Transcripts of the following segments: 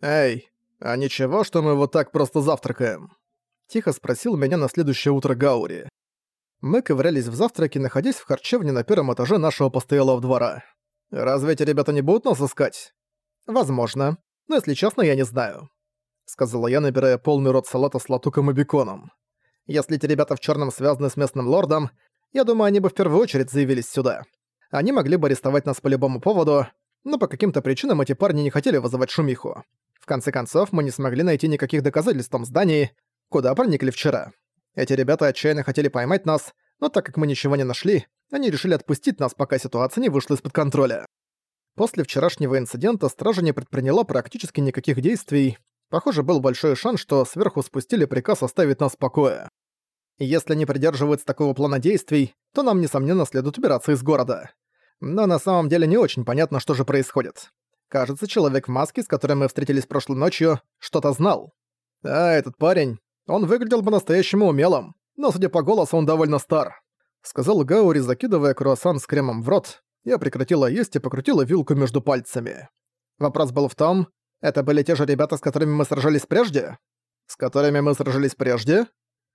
«Эй, а ничего, что мы вот так просто завтракаем?» Тихо спросил меня на следующее утро Гаури. Мы ковырялись в завтраке, находясь в харчевне на первом этаже нашего постоялого двора. «Разве эти ребята не будут нас искать?» «Возможно. Но если честно, я не знаю», — сказала я, набирая полный рот салата с латуком и беконом. «Если эти ребята в черном связаны с местным лордом, я думаю, они бы в первую очередь заявились сюда. Они могли бы арестовать нас по любому поводу, но по каким-то причинам эти парни не хотели вызывать шумиху. В конце концов, мы не смогли найти никаких доказательств в том здании, куда проникли вчера. Эти ребята отчаянно хотели поймать нас, но так как мы ничего не нашли, они решили отпустить нас, пока ситуация не вышла из-под контроля. После вчерашнего инцидента стража не предприняла практически никаких действий. Похоже, был большой шанс, что сверху спустили приказ оставить нас в покое. Если они придерживаются такого плана действий, то нам, несомненно, следует убираться из города. Но на самом деле не очень понятно, что же происходит. Кажется, человек в маске, с которым мы встретились прошлой ночью, что-то знал. А этот парень, он выглядел по-настоящему умелым, но, судя по голосу, он довольно стар. Сказал Гаури, закидывая круассан с кремом в рот. Я прекратила есть и покрутила вилку между пальцами. Вопрос был в том, это были те же ребята, с которыми мы сражались прежде? С которыми мы сражались прежде?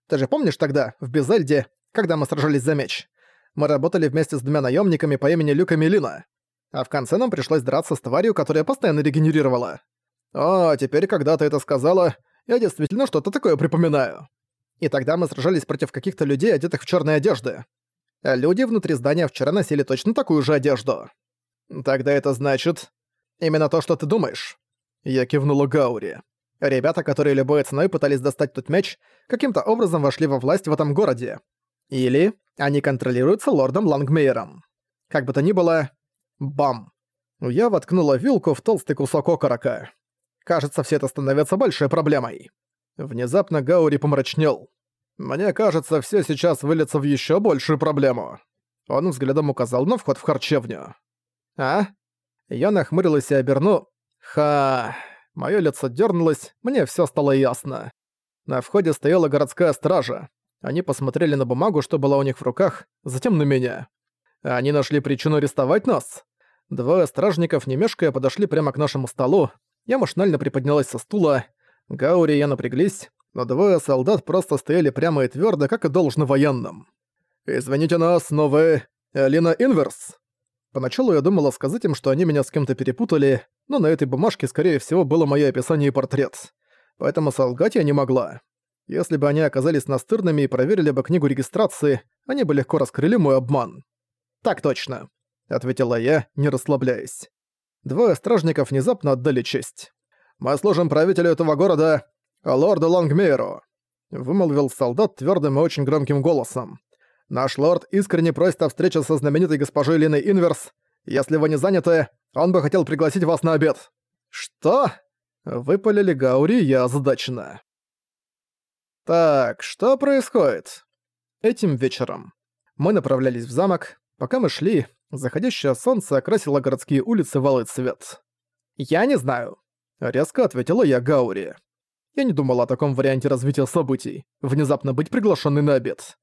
Ты же помнишь тогда, в Безельде, когда мы сражались за меч? Мы работали вместе с двумя наемниками по имени Люка Мелина. А в конце нам пришлось драться с тварью, которая постоянно регенерировала. О, теперь, когда ты это сказала, я действительно что-то такое припоминаю. И тогда мы сражались против каких-то людей, одетых в черные одежды. А люди внутри здания вчера носили точно такую же одежду. Тогда это значит... Именно то, что ты думаешь. Я кивнула Гаури. Ребята, которые любой ценой пытались достать тот меч, каким-то образом вошли во власть в этом городе. Или они контролируются лордом Лангмейером. Как бы то ни было... Бам! Я воткнула вилку в толстый кусок окорока. Кажется, все это становится большой проблемой. Внезапно Гаури помрачнел. «Мне кажется, все сейчас выльется в еще большую проблему». Он взглядом указал на вход в харчевню. «А?» Я нахмурилась и оберну. «Ха...» Моё лицо дернулось, мне все стало ясно. На входе стояла городская стража. Они посмотрели на бумагу, что была у них в руках, затем на меня. Они нашли причину арестовать нас. Двое стражников, не мешкая, подошли прямо к нашему столу. Я машинально приподнялась со стула. Гаури и я напряглись, но двое солдат просто стояли прямо и твердо, как и должно военным. «Извините нас, но вы... Элина Инверс?» Поначалу я думала сказать им, что они меня с кем-то перепутали, но на этой бумажке, скорее всего, было мое описание и портрет. Поэтому солгать я не могла. Если бы они оказались настырными и проверили бы книгу регистрации, они бы легко раскрыли мой обман. «Так точно», — ответила я, не расслабляясь. Двое стражников внезапно отдали честь. «Мы служим правителю этого города, лорду Лонгмейру», — вымолвил солдат твердым и очень громким голосом. Наш лорд искренне просит о встрече со знаменитой госпожой Линой Инверс. Если вы не заняты, он бы хотел пригласить вас на обед». «Что?» Выпалили Гаури, я озадачена. «Так, что происходит?» Этим вечером мы направлялись в замок. Пока мы шли, заходящее солнце окрасило городские улицы в алый цвет. «Я не знаю», — резко ответила я Гаури. Я не думала о таком варианте развития событий, внезапно быть приглашенной на обед.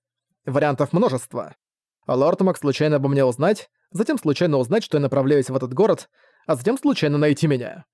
Вариантов множество. Лорд мог случайно обо мне узнать, затем случайно узнать, что я направляюсь в этот город, а затем случайно найти меня.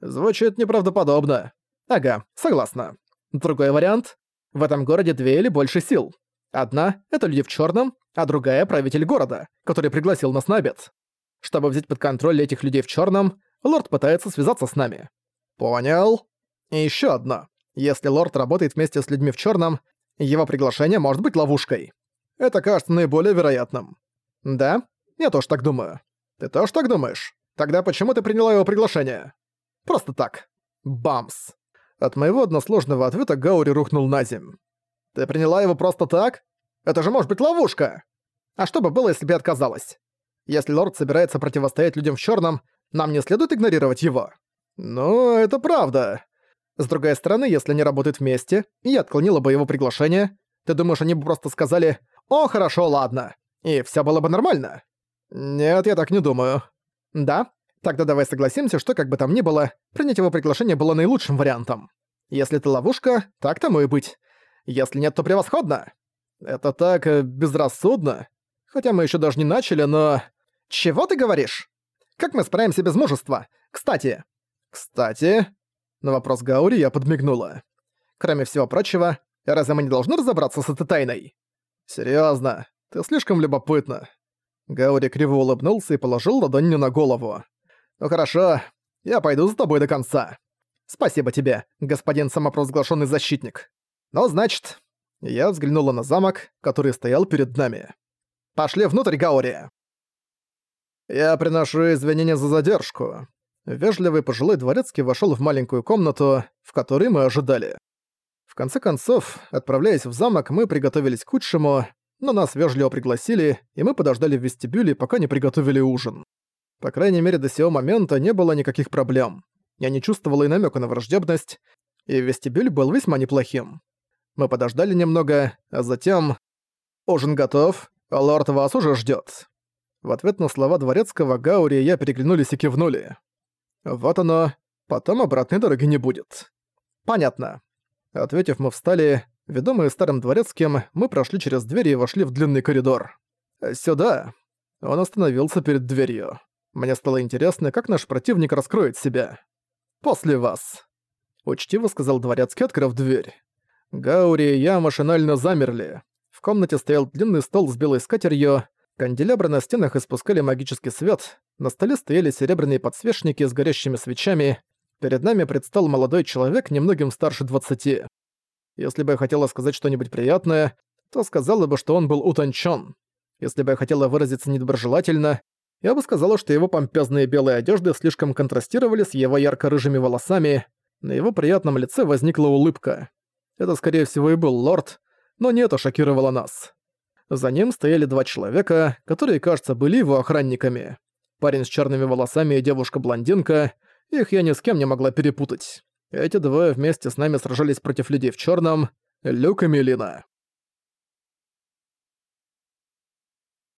Звучит неправдоподобно. Ага, согласна. Другой вариант. В этом городе две или больше сил. Одна — это люди в черном, а другая — правитель города, который пригласил нас на обед. Чтобы взять под контроль этих людей в черном, лорд пытается связаться с нами. Понял. И еще одно. Если лорд работает вместе с людьми в черном, его приглашение может быть ловушкой. Это кажется наиболее вероятным. Да? Я тоже так думаю. Ты тоже так думаешь? Тогда почему ты приняла его приглашение? Просто так. Бамс. От моего односложного ответа Гаури рухнул на земь. Ты приняла его просто так? Это же может быть ловушка! А что бы было, если бы отказалась? Если лорд собирается противостоять людям в черном, нам не следует игнорировать его. Ну, это правда. С другой стороны, если они работают вместе, я отклонила бы его приглашение, ты думаешь, они бы просто сказали «О, хорошо, ладно», и все было бы нормально? Нет, я так не думаю. Да? Тогда давай согласимся, что как бы там ни было, принять его приглашение было наилучшим вариантом. Если это ловушка, так тому и быть. Если нет, то превосходно. Это так э, безрассудно. Хотя мы еще даже не начали, но... Чего ты говоришь? Как мы справимся без мужества? Кстати. Кстати... На вопрос Гаури я подмигнула. Кроме всего прочего, разве мы не должны разобраться с этой тайной? Серьезно, ты слишком любопытна. Гаури криво улыбнулся и положил ладонь мне на голову. Ну хорошо, я пойду за тобой до конца. Спасибо тебе, господин самопровозглашенный защитник. Ну, значит, я взглянула на замок, который стоял перед нами. Пошли внутрь, Гаури. Я приношу извинения за задержку. Вежливый пожилой дворецкий вошел в маленькую комнату, в которой мы ожидали. В конце концов, отправляясь в замок, мы приготовились к худшему, но нас вежливо пригласили, и мы подождали в вестибюле, пока не приготовили ужин. По крайней мере, до сего момента не было никаких проблем. Я не чувствовала и намека на враждебность, и вестибюль был весьма неплохим. Мы подождали немного, а затем... «Ужин готов, а лорд вас уже ждет. В ответ на слова дворецкого Гаури я переглянулись и кивнули. Вот оно, потом обратной дороги не будет. Понятно. Ответив, мы встали. Ведомые старым дворецким, мы прошли через дверь и вошли в длинный коридор. Сюда. Он остановился перед дверью. Мне стало интересно, как наш противник раскроет себя. «После вас», — учтиво сказал дворецкий, открыв дверь. Гаури и я машинально замерли. В комнате стоял длинный стол с белой скатерью, канделябры на стенах испускали магический свет, на столе стояли серебряные подсвечники с горящими свечами, перед нами предстал молодой человек, немногим старше двадцати. Если бы я хотела сказать что-нибудь приятное, то сказала бы, что он был утончен. Если бы я хотела выразиться недоброжелательно, я бы сказала, что его помпезные белые одежды слишком контрастировали с его ярко-рыжими волосами, на его приятном лице возникла улыбка. Это, скорее всего, и был лорд, но не это шокировало нас. За ним стояли два человека, которые, кажется, были его охранниками. Парень с черными волосами и девушка-блондинка, их я ни с кем не могла перепутать. Эти двое вместе с нами сражались против людей в черном, Люк и Мелина.